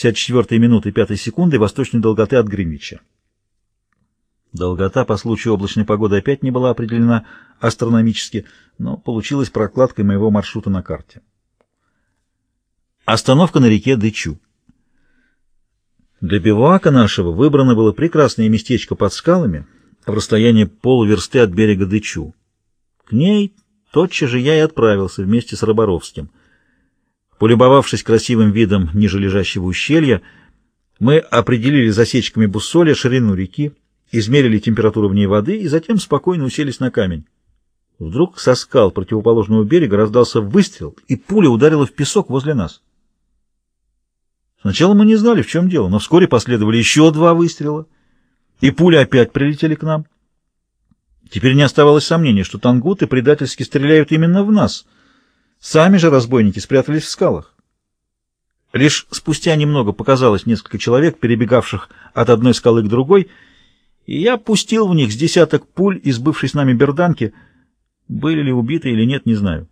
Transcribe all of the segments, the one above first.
54 минуты 5 секунды восточной долготы от Гринвича. Долгота по случаю облачной погоды опять не была определена астрономически, но получилась прокладкой моего маршрута на карте. Остановка на реке Дычу. Для бивака нашего выбрано было прекрасное местечко под скалами в расстоянии полуверсты от берега Дычу. К ней тотчас же я и отправился вместе с Роборовским. Полюбовавшись красивым видом ниже лежащего ущелья, мы определили засечками буссоля ширину реки, измерили температуру в ней воды и затем спокойно уселись на камень. Вдруг со скал противоположного берега раздался выстрел, и пуля ударила в песок возле нас. Сначала мы не знали, в чем дело, но вскоре последовали еще два выстрела, и пули опять прилетели к нам. Теперь не оставалось сомнений, что тангуты предательски стреляют именно в нас. Сами же разбойники спрятались в скалах. Лишь спустя немного показалось несколько человек, перебегавших от одной скалы к другой, и я пустил в них с десяток пуль из бывшей с нами берданки. Были ли убиты или нет, не знаю.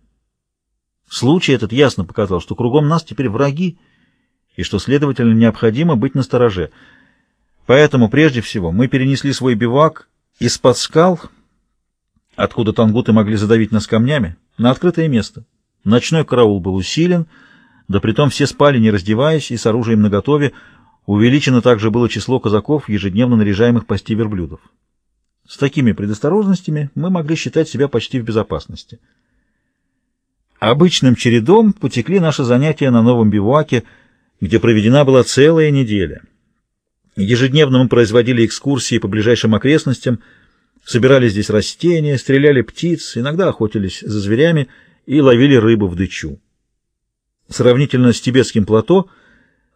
Случай этот ясно показал, что кругом нас теперь враги, и что, следовательно, необходимо быть настороже. Поэтому, прежде всего, мы перенесли свой бивак из-под скал, откуда тангуты могли задавить нас камнями, на открытое место. Ночной караул был усилен, да притом все спали, не раздеваясь, и с оружием наготове. Увеличено также было число казаков, ежедневно наряжаемых пасти верблюдов. С такими предосторожностями мы могли считать себя почти в безопасности. Обычным чередом потекли наши занятия на новом бивуаке — где проведена была целая неделя. Ежедневно мы производили экскурсии по ближайшим окрестностям, собирали здесь растения, стреляли птиц, иногда охотились за зверями и ловили рыбу в дычу. Сравнительно с тибетским плато,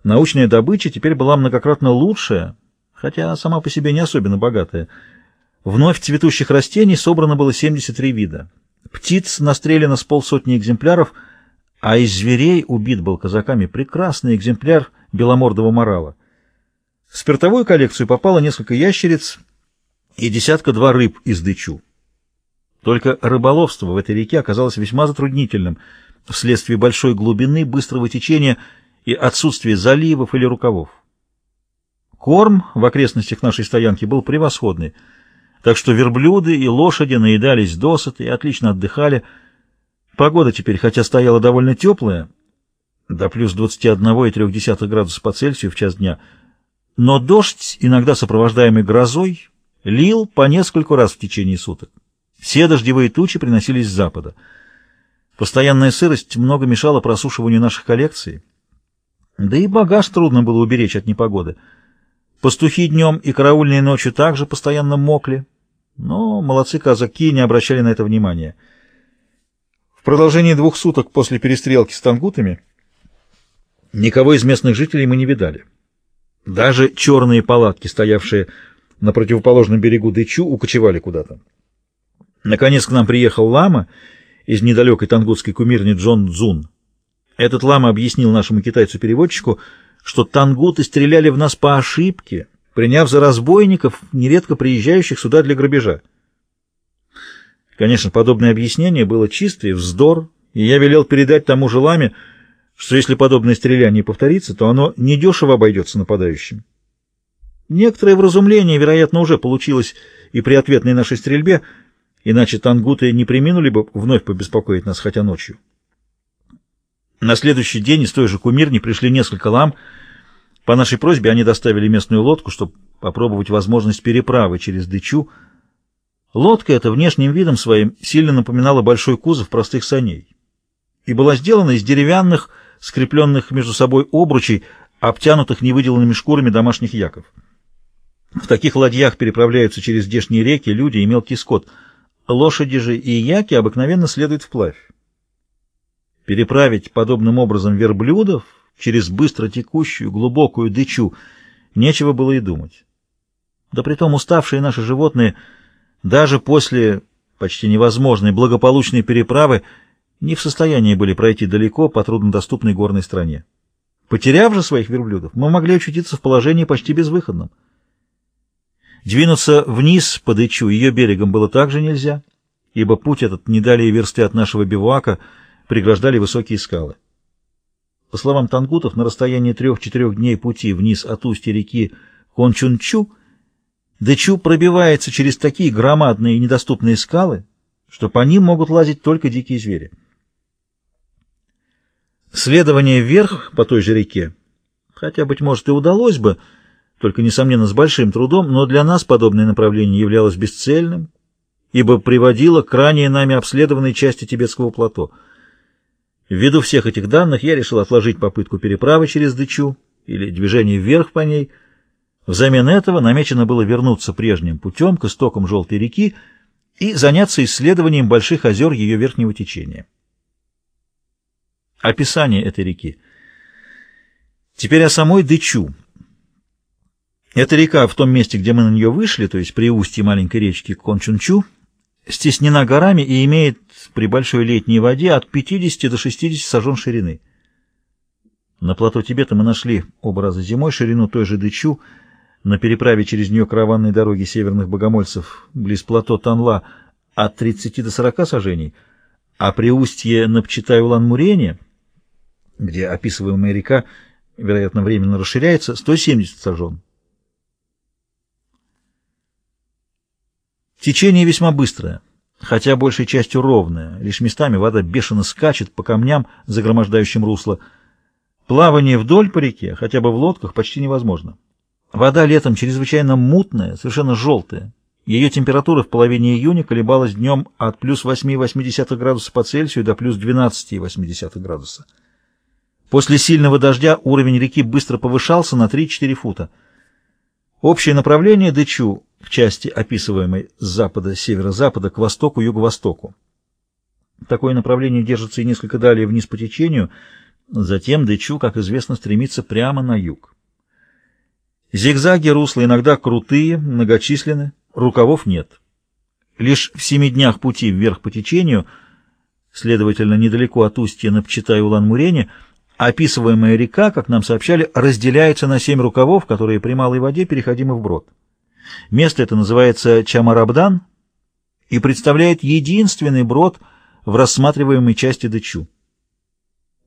научная добыча теперь была многократно лучшая, хотя сама по себе не особенно богатая. Вновь цветущих растений собрано было 73 вида. Птиц настреляно с полсотни экземпляров – а из зверей убит был казаками прекрасный экземпляр беломордого морала. В спиртовую коллекцию попало несколько ящериц и десятка-два рыб из дычу. Только рыболовство в этой реке оказалось весьма затруднительным вследствие большой глубины, быстрого течения и отсутствия заливов или рукавов. Корм в окрестностях нашей стоянки был превосходный, так что верблюды и лошади наедались досыта и отлично отдыхали, Погода теперь, хотя стояла довольно теплая, до плюс 21,3 градуса по Цельсию в час дня, но дождь, иногда сопровождаемый грозой, лил по нескольку раз в течение суток. Все дождевые тучи приносились с запада. Постоянная сырость много мешала просушиванию наших коллекций. Да и багаж трудно было уберечь от непогоды. Пастухи днем и караульные ночью также постоянно мокли, но молодцы казаки не обращали на это внимания. В продолжении двух суток после перестрелки с тангутами никого из местных жителей мы не видали. Даже черные палатки, стоявшие на противоположном берегу Дычу, укочевали куда-то. Наконец к нам приехал лама из недалекой тангутской кумирни Джон Дзун. Этот лама объяснил нашему китайцу-переводчику, что тангуты стреляли в нас по ошибке, приняв за разбойников, нередко приезжающих сюда для грабежа. Конечно, подобное объяснение было чистый вздор, и я велел передать тому же ламе, что если подобное стреляние повторится, то оно недешево обойдется нападающим. Некоторое вразумление, вероятно, уже получилось и при ответной нашей стрельбе, иначе тангуты не приминули бы вновь побеспокоить нас хотя ночью. На следующий день из той же кумирни пришли несколько лам. По нашей просьбе они доставили местную лодку, чтобы попробовать возможность переправы через Дычу, Лодка эта внешним видом своим сильно напоминала большой кузов простых саней и была сделана из деревянных, скрепленных между собой обручей, обтянутых невыделанными шкурами домашних яков. В таких ладьях переправляются через здешние реки люди и мелкий скот. Лошади же и яки обыкновенно следуют вплавь. Переправить подобным образом верблюдов через быстро текущую глубокую дычу нечего было и думать. Да притом уставшие наши животные — даже после почти невозможной благополучной переправы не в состоянии были пройти далеко по труднодоступной горной стране. Потеряв же своих верблюдов, мы могли очутиться в положении почти безвыходном. Двинуться вниз по Дычу ее берегом было также нельзя, ибо путь этот не далее версты от нашего бивуака преграждали высокие скалы. По словам тангутов, на расстоянии трех-четырех дней пути вниз от устья реки Кончунчу Дэчу пробивается через такие громадные и недоступные скалы, что по ним могут лазить только дикие звери. Следование вверх по той же реке, хотя, быть может, и удалось бы, только, несомненно, с большим трудом, но для нас подобное направление являлось бесцельным, ибо приводило к ранее нами обследованной части тибетского плато. Ввиду всех этих данных я решил отложить попытку переправы через Дычу или движение вверх по ней. Взамен этого намечено было вернуться прежним путем к истокам Желтой реки и заняться исследованием больших озер ее верхнего течения. Описание этой реки. Теперь о самой Дычу. Эта река в том месте, где мы на нее вышли, то есть при устье маленькой речки Кончунчу, стеснена горами и имеет при большой летней воде от 50 до 60 сажен ширины. На плато Тибета мы нашли оба раза зимой ширину той же Дычу, на переправе через нее караванной дороги северных богомольцев близ плато Танла от 30 до 40 сажений, а при устье Напчитай-Улан-Мурене, где описываемая река, вероятно, временно расширяется, 170 сажен. Течение весьма быстрое, хотя большей частью ровное, лишь местами вода бешено скачет по камням, загромождающим русло. Плавание вдоль по реке, хотя бы в лодках, почти невозможно. Вода летом чрезвычайно мутная, совершенно желтая. Ее температура в половине июня колебалась днем от плюс 8,8 градуса по Цельсию до плюс 12,8 градуса. После сильного дождя уровень реки быстро повышался на 3-4 фута. Общее направление Дычу в части, описываемой с запада-северо-запада к востоку-юго-востоку. Такое направление держится и несколько далее вниз по течению, затем Дычу, как известно, стремится прямо на юг. Зигзаги русла иногда крутые, многочисленны, рукавов нет. Лишь в семи днях пути вверх по течению, следовательно, недалеко от устья на Пчитай-Улан-Мурене, описываемая река, как нам сообщали, разделяется на семь рукавов, которые при малой воде переходимы вброд. Место это называется Чамарабдан и представляет единственный брод в рассматриваемой части Дычу.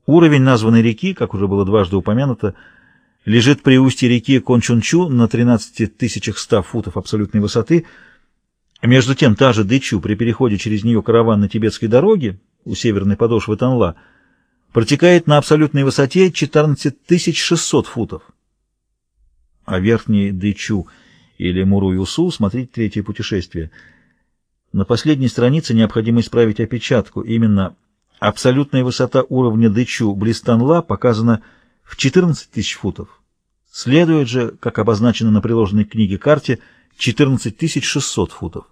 Уровень названной реки, как уже было дважды упомянуто, лежит при устье реки Кончунчу на 13 100 футов абсолютной высоты. Между тем, та же Дычу при переходе через нее караван на тибетской дороге у северной подошвы Танла протекает на абсолютной высоте 14 600 футов. А верхний Дычу – или Муру-Юсу, смотрите третье путешествие. На последней странице необходимо исправить опечатку. Именно абсолютная высота уровня Дычу Блистанла показана в 14 тысяч футов. Следует же, как обозначено на приложенной книге карте, 14 600 футов.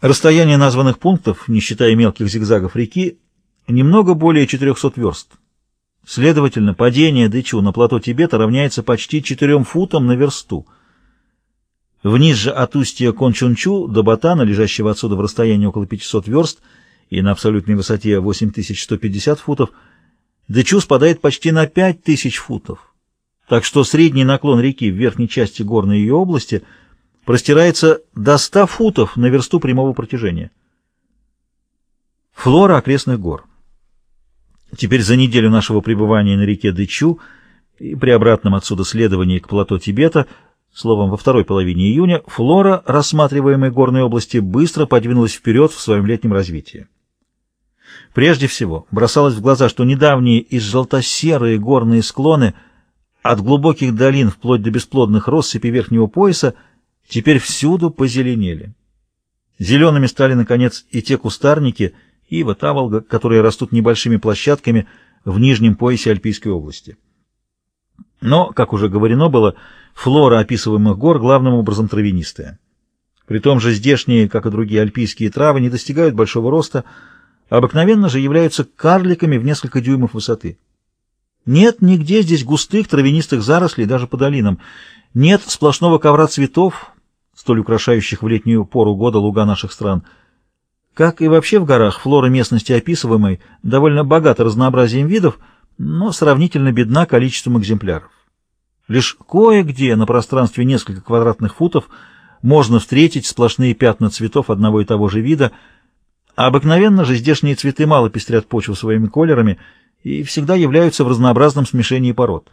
Расстояние названных пунктов, не считая мелких зигзагов реки, немного более 400 верст. Следовательно, падение Дычу на плато Тибета равняется почти 4 футам на версту. Вниз же от устья Кончунчу до Батана, лежащего отсюда в расстоянии около 500 верст и на абсолютной высоте 8150 футов, Дычу спадает почти на 5000 футов. Так что средний наклон реки в верхней части горной ее области простирается до 100 футов на версту прямого протяжения. Флора окрестных гор. Теперь за неделю нашего пребывания на реке Дычу и при обратном отсюда следовании к плато Тибета, словом, во второй половине июня, флора рассматриваемой горной области быстро подвинулась вперед в своем летнем развитии. Прежде всего, бросалось в глаза, что недавние и желто-серые горные склоны от глубоких долин вплоть до бесплодных россыпей верхнего пояса теперь всюду позеленели. Зелеными стали, наконец, и те кустарники – ива, таволга, которые растут небольшими площадками в нижнем поясе Альпийской области. Но, как уже говорено было, флора описываемых гор главным образом травянистая. При том же здешние, как и другие альпийские травы, не достигают большого роста, а обыкновенно же являются карликами в несколько дюймов высоты. Нет нигде здесь густых травянистых зарослей даже по долинам, нет сплошного ковра цветов, столь украшающих в летнюю пору года луга наших стран – как и вообще в горах, флора местности описываемой довольно богата разнообразием видов, но сравнительно бедна количеством экземпляров. Лишь кое-где на пространстве несколько квадратных футов можно встретить сплошные пятна цветов одного и того же вида, а обыкновенно же здешние цветы мало пестрят почву своими колерами, и всегда являются в разнообразном смешении пород.